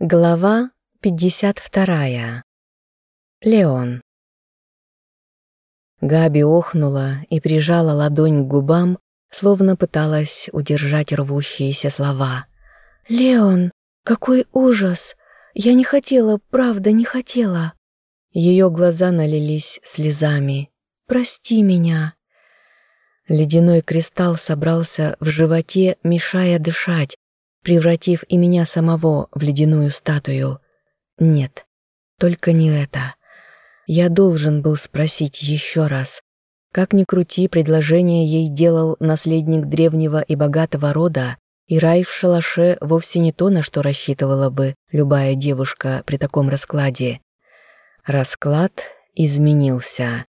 Глава 52. Леон. Габи охнула и прижала ладонь к губам, словно пыталась удержать рвущиеся слова. «Леон, какой ужас! Я не хотела, правда, не хотела!» Ее глаза налились слезами. «Прости меня!» Ледяной кристалл собрался в животе, мешая дышать, превратив и меня самого в ледяную статую. Нет, только не это. Я должен был спросить еще раз. Как ни крути, предложение ей делал наследник древнего и богатого рода, и рай в шалаше вовсе не то, на что рассчитывала бы любая девушка при таком раскладе. Расклад изменился.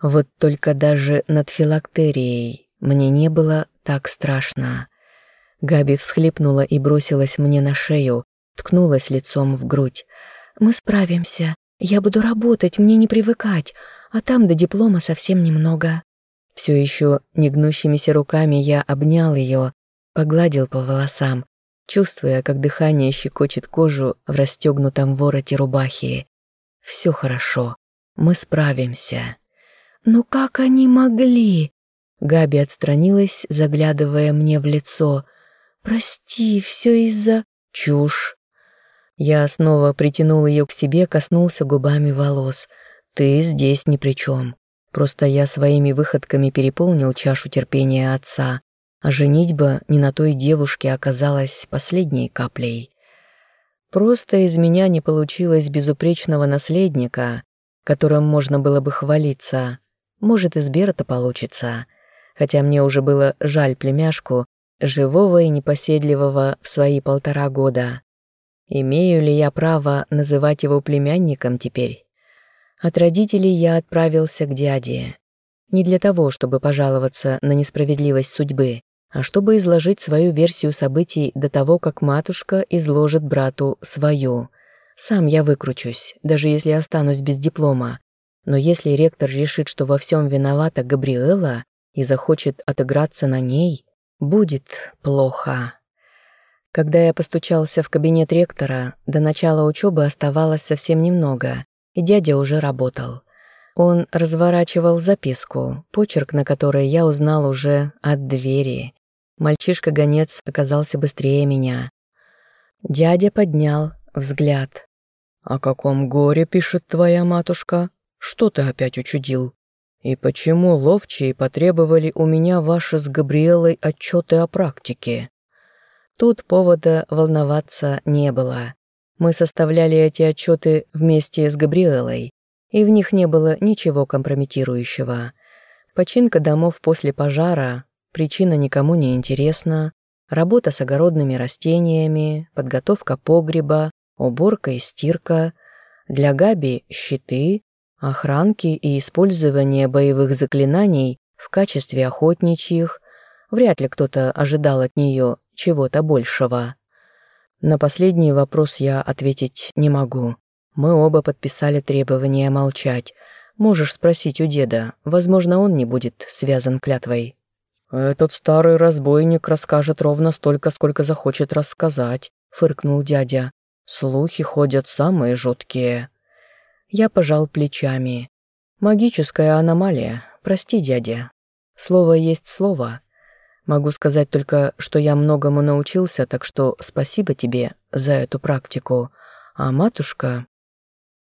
Вот только даже над филактерией мне не было так страшно. Габи всхлипнула и бросилась мне на шею, ткнулась лицом в грудь. «Мы справимся. Я буду работать, мне не привыкать, а там до диплома совсем немного». Все еще негнущимися руками я обнял ее, погладил по волосам, чувствуя, как дыхание щекочет кожу в расстегнутом вороте рубахи. «Все хорошо, мы справимся». «Ну как они могли?» Габи отстранилась, заглядывая мне в лицо – «Прости, все из-за...» «Чушь!» Я снова притянул ее к себе, коснулся губами волос. «Ты здесь ни при чем. Просто я своими выходками переполнил чашу терпения отца, а женитьба не на той девушке оказалась последней каплей. Просто из меня не получилось безупречного наследника, которым можно было бы хвалиться. Может, из Берта получится. Хотя мне уже было жаль племяшку, живого и непоседливого в свои полтора года. Имею ли я право называть его племянником теперь? От родителей я отправился к дяде. Не для того, чтобы пожаловаться на несправедливость судьбы, а чтобы изложить свою версию событий до того, как матушка изложит брату свою. Сам я выкручусь, даже если останусь без диплома. Но если ректор решит, что во всем виновата Габриэла и захочет отыграться на ней, Будет плохо. Когда я постучался в кабинет ректора, до начала учебы оставалось совсем немного, и дядя уже работал. Он разворачивал записку, почерк на которой я узнал уже от двери. Мальчишка-гонец оказался быстрее меня. Дядя поднял взгляд. «О каком горе пишет твоя матушка? Что ты опять учудил?» И почему ловчие потребовали у меня ваши с Габриэлой отчеты о практике? Тут повода волноваться не было. Мы составляли эти отчеты вместе с Габриэлой, и в них не было ничего компрометирующего. Починка домов после пожара, причина никому не интересна, работа с огородными растениями, подготовка погреба, уборка и стирка. Для Габи – щиты, охранки и использование боевых заклинаний в качестве охотничьих, вряд ли кто-то ожидал от нее чего-то большего. На последний вопрос я ответить не могу. Мы оба подписали требование молчать. Можешь спросить у деда, возможно, он не будет связан клятвой. «Этот старый разбойник расскажет ровно столько, сколько захочет рассказать», — фыркнул дядя. «Слухи ходят самые жуткие». Я пожал плечами. Магическая аномалия, прости, дядя. Слово есть слово. Могу сказать только, что я многому научился, так что спасибо тебе за эту практику. А матушка...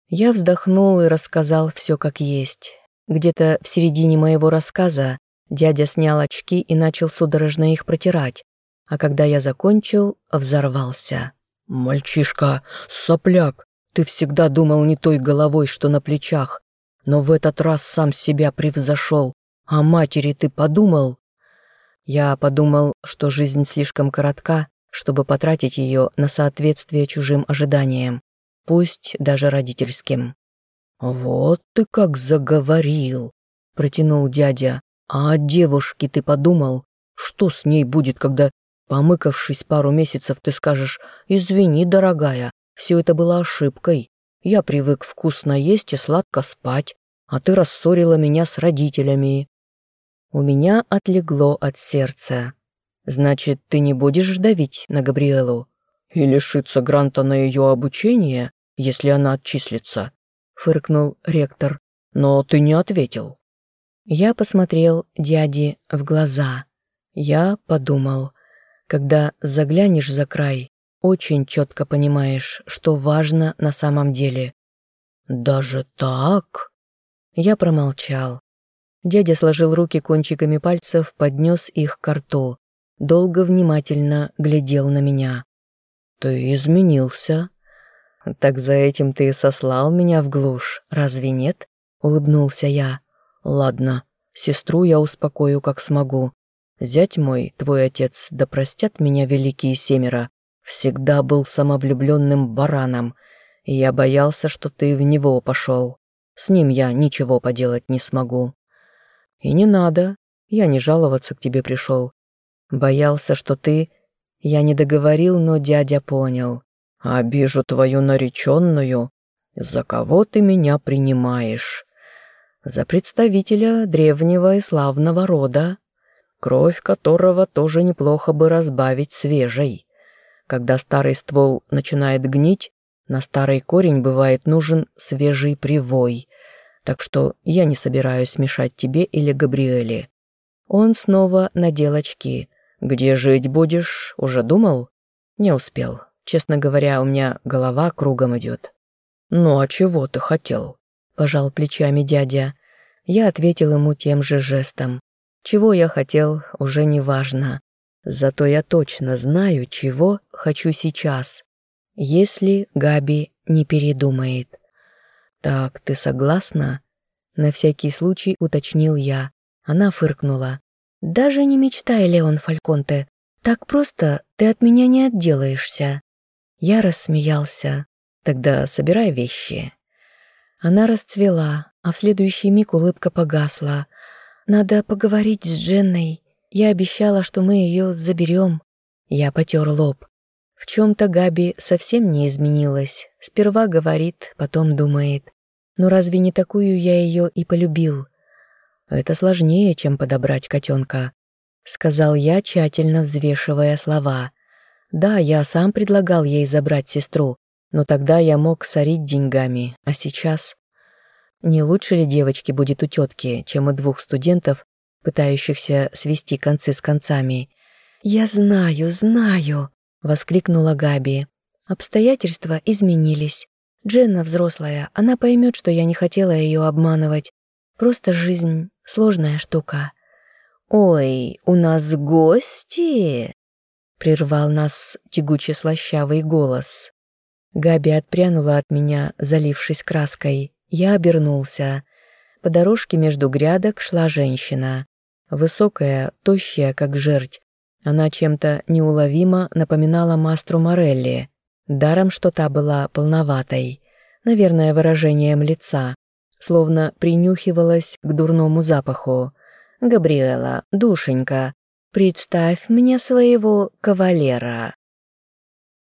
Я вздохнул и рассказал все как есть. Где-то в середине моего рассказа дядя снял очки и начал судорожно их протирать, а когда я закончил, взорвался. «Мальчишка, сопляк, ты всегда думал не той головой, что на плечах, но в этот раз сам себя превзошел. О матери ты подумал? Я подумал, что жизнь слишком коротка, чтобы потратить ее на соответствие чужим ожиданиям, пусть даже родительским. «Вот ты как заговорил!» — протянул дядя. «А о девушке ты подумал? Что с ней будет, когда, помыкавшись пару месяцев, ты скажешь «Извини, дорогая, все это было ошибкой. Я привык вкусно есть и сладко спать, а ты рассорила меня с родителями. У меня отлегло от сердца. Значит, ты не будешь давить на Габриэлу? и лишиться гранта на ее обучение, если она отчислится», — фыркнул ректор. «Но ты не ответил». Я посмотрел дяде в глаза. Я подумал, когда заглянешь за край, очень четко понимаешь, что важно на самом деле. «Даже так?» Я промолчал. Дядя сложил руки кончиками пальцев, поднес их к рту. Долго внимательно глядел на меня. «Ты изменился?» «Так за этим ты и сослал меня в глушь, разве нет?» — улыбнулся я. «Ладно, сестру я успокою, как смогу. Зять мой, твой отец, да простят меня великие семеро, всегда был самовлюбленным бараном, и я боялся, что ты в него пошел. С ним я ничего поделать не смогу. И не надо, я не жаловаться к тебе пришел. Боялся, что ты... Я не договорил, но дядя понял. Обижу твою нареченную. За кого ты меня принимаешь? За представителя древнего и славного рода, кровь которого тоже неплохо бы разбавить свежей. Когда старый ствол начинает гнить, на старый корень бывает нужен свежий привой, так что я не собираюсь мешать тебе или Габриэле. Он снова надел очки. Где жить будешь, уже думал? Не успел. Честно говоря, у меня голова кругом идет. Ну а чего ты хотел? Пожал плечами дядя. Я ответил ему тем же жестом. Чего я хотел, уже не важно. Зато я точно знаю, чего хочу сейчас если Габи не передумает. «Так, ты согласна?» На всякий случай уточнил я. Она фыркнула. «Даже не мечтай, Леон Фальконте. Так просто ты от меня не отделаешься». Я рассмеялся. «Тогда собирай вещи». Она расцвела, а в следующий миг улыбка погасла. «Надо поговорить с Дженной. Я обещала, что мы ее заберем». Я потер лоб. В чем-то Габи совсем не изменилась. Сперва говорит, потом думает. Но разве не такую я ее и полюбил? Это сложнее, чем подобрать котенка, сказал я, тщательно взвешивая слова. Да, я сам предлагал ей забрать сестру, но тогда я мог сорить деньгами, а сейчас... Не лучше ли девочке будет у тетки, чем у двух студентов, пытающихся свести концы с концами? «Я знаю, знаю», воскликнула Габи. Обстоятельства изменились. Дженна взрослая, она поймет, что я не хотела ее обманывать. Просто жизнь — сложная штука. «Ой, у нас гости!» — прервал нас тягуче-слащавый голос. Габи отпрянула от меня, залившись краской. Я обернулся. По дорожке между грядок шла женщина. Высокая, тощая, как жерть, она чем-то неуловимо напоминала мастру Морелли, даром что та была полноватой, наверное, выражением лица, словно принюхивалась к дурному запаху. «Габриэла, душенька, представь мне своего кавалера».